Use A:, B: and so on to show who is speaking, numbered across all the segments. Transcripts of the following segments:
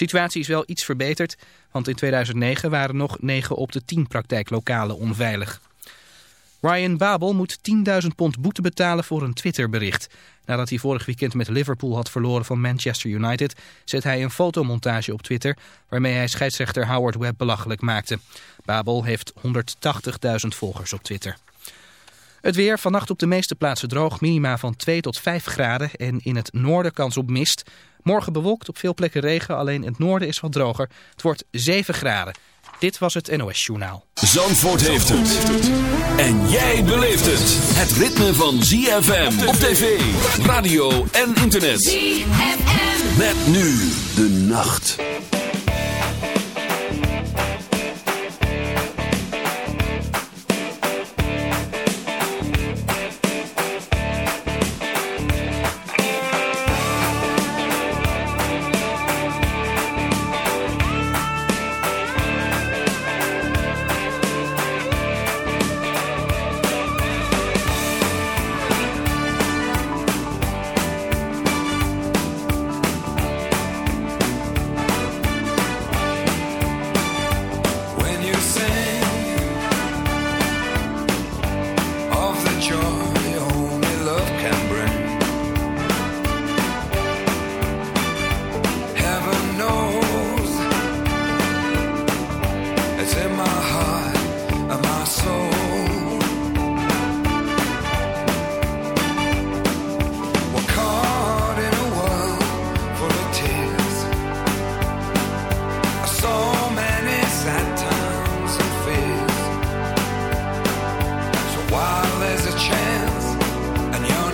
A: situatie is wel iets verbeterd, want in 2009 waren nog 9 op de 10 praktijklokalen onveilig. Ryan Babel moet 10.000 pond boete betalen voor een Twitterbericht. Nadat hij vorig weekend met Liverpool had verloren van Manchester United... zet hij een fotomontage op Twitter... waarmee hij scheidsrechter Howard Webb belachelijk maakte. Babel heeft 180.000 volgers op Twitter. Het weer, vannacht op de meeste plaatsen droog, minima van 2 tot 5 graden en in het noorden kans op mist. Morgen bewolkt, op veel plekken regen, alleen in het noorden is wat droger. Het wordt 7 graden. Dit was het NOS Journaal.
B: Zandvoort heeft het. En jij beleeft het. Het ritme van ZFM op tv, radio en internet. ZFM. Met nu de nacht.
C: there's a chance, and you're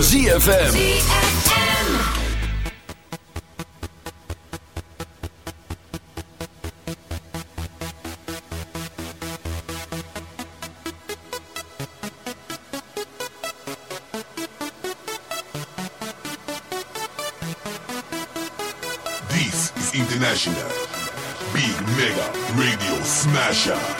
C: ZFM. This is
D: International Big Mega Radio Smasher.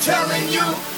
E: telling you.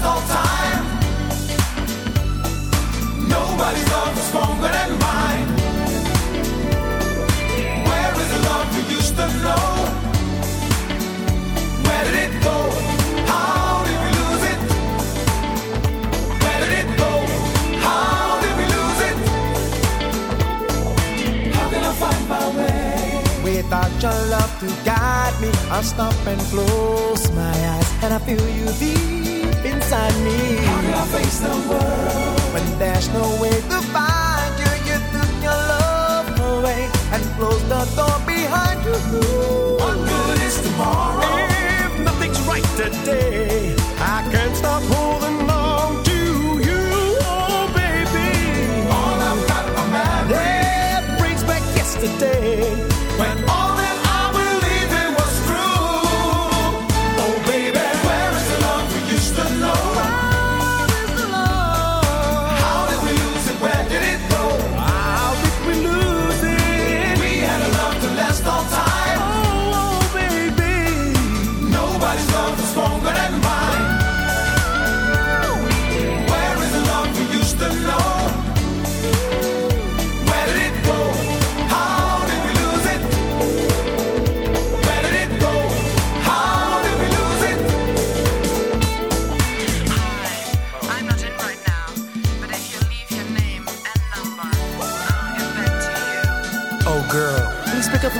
F: time. Nobody's love stronger than mine. Where is the love we used to know? Where did it go?
G: Without your love to guide me, I'll stop and close my eyes and I feel you deep
H: inside me.
G: How can I face the world
H: when there's no way to find you? You took your love away and closed the door behind you.
G: What good is tomorrow
H: if nothing's right today? I can't stop. Holding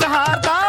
I: सहारता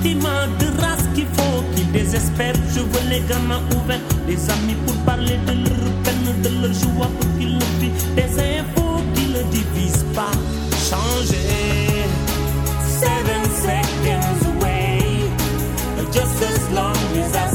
I: sentiment de race faut qui désespère. Je veux les gamins ouverts, amis pour parler de leur peine, de leur joie pour qu'ils le. Des infos qui ne divisent pas. Changer. Seven seconds away, just as long as I.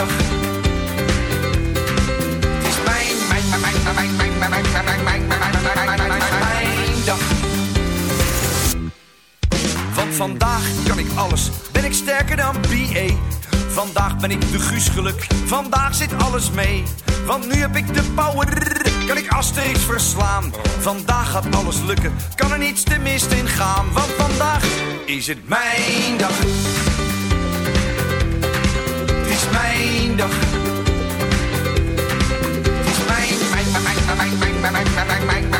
J: Het is mijn, mijn, mijn, mijn, mijn, mijn, mijn, mijn, mijn, mijn, mijn, mijn, mijn, dag. Want vandaag kan ik alles, ben ik sterker dan BA. Vandaag ben ik de Guus geluk, vandaag zit alles mee. Want nu heb ik de power, kan ik Asterix verslaan. Vandaag gaat alles lukken, kan er niets te mist in gaan. Want vandaag is het mijn dag. Is mijn dag. Het is mijn, mijn, mijn, mijn, mijn, mijn, mijn, mijn, mijn, mijn, mijn,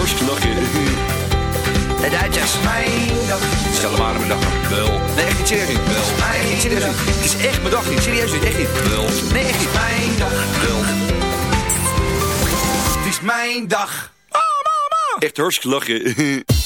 K: Lachen.
L: De Duitsers.
J: Mijn dag.
K: Stel hem maar mijn dag. Wel.
J: Nee, echt niet serieus niet.
K: Wel.
J: Nee, echt niet serieus niet. Het is echt mijn dag niet. Serieus niet. Echt niet.
K: Wel.
J: Nee, echt niet. Mijn dag.
K: Wel.
J: Het is mijn dag.
K: Echt hartstikke lachen.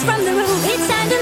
M: from the roof. It's time to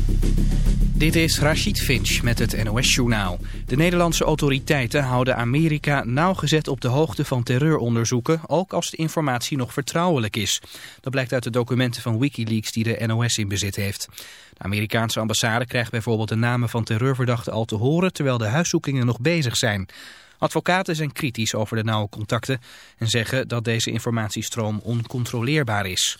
A: Dit is Rachid Finch met het NOS-journaal. De Nederlandse autoriteiten houden Amerika nauwgezet op de hoogte van terreuronderzoeken, ook als de informatie nog vertrouwelijk is. Dat blijkt uit de documenten van Wikileaks die de NOS in bezit heeft. De Amerikaanse ambassade krijgt bijvoorbeeld de namen van terreurverdachten al te horen, terwijl de huiszoekingen nog bezig zijn. Advocaten zijn kritisch over de nauwe contacten en zeggen dat deze informatiestroom oncontroleerbaar is.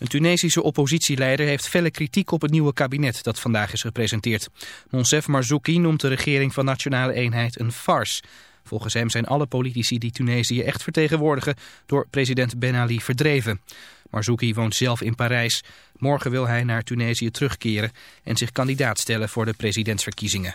A: Een Tunesische oppositieleider heeft felle kritiek op het nieuwe kabinet dat vandaag is gepresenteerd. Monsef Marzouki noemt de regering van Nationale Eenheid een farce. Volgens hem zijn alle politici die Tunesië echt vertegenwoordigen door president Ben Ali verdreven. Marzouki woont zelf in Parijs. Morgen wil hij naar Tunesië terugkeren en zich kandidaat stellen voor de presidentsverkiezingen.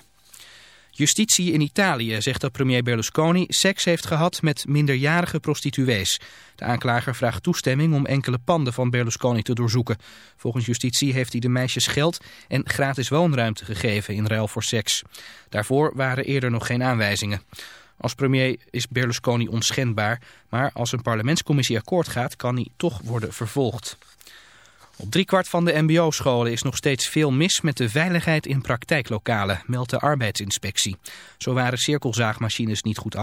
A: Justitie in Italië zegt dat premier Berlusconi seks heeft gehad met minderjarige prostituees. De aanklager vraagt toestemming om enkele panden van Berlusconi te doorzoeken. Volgens justitie heeft hij de meisjes geld en gratis woonruimte gegeven in ruil voor seks. Daarvoor waren eerder nog geen aanwijzingen. Als premier is Berlusconi onschendbaar, maar als een parlementscommissie akkoord gaat kan hij toch worden vervolgd. Op driekwart van de mbo-scholen is nog steeds veel mis met de veiligheid in praktijklokalen, meldt de arbeidsinspectie. Zo waren cirkelzaagmachines niet goed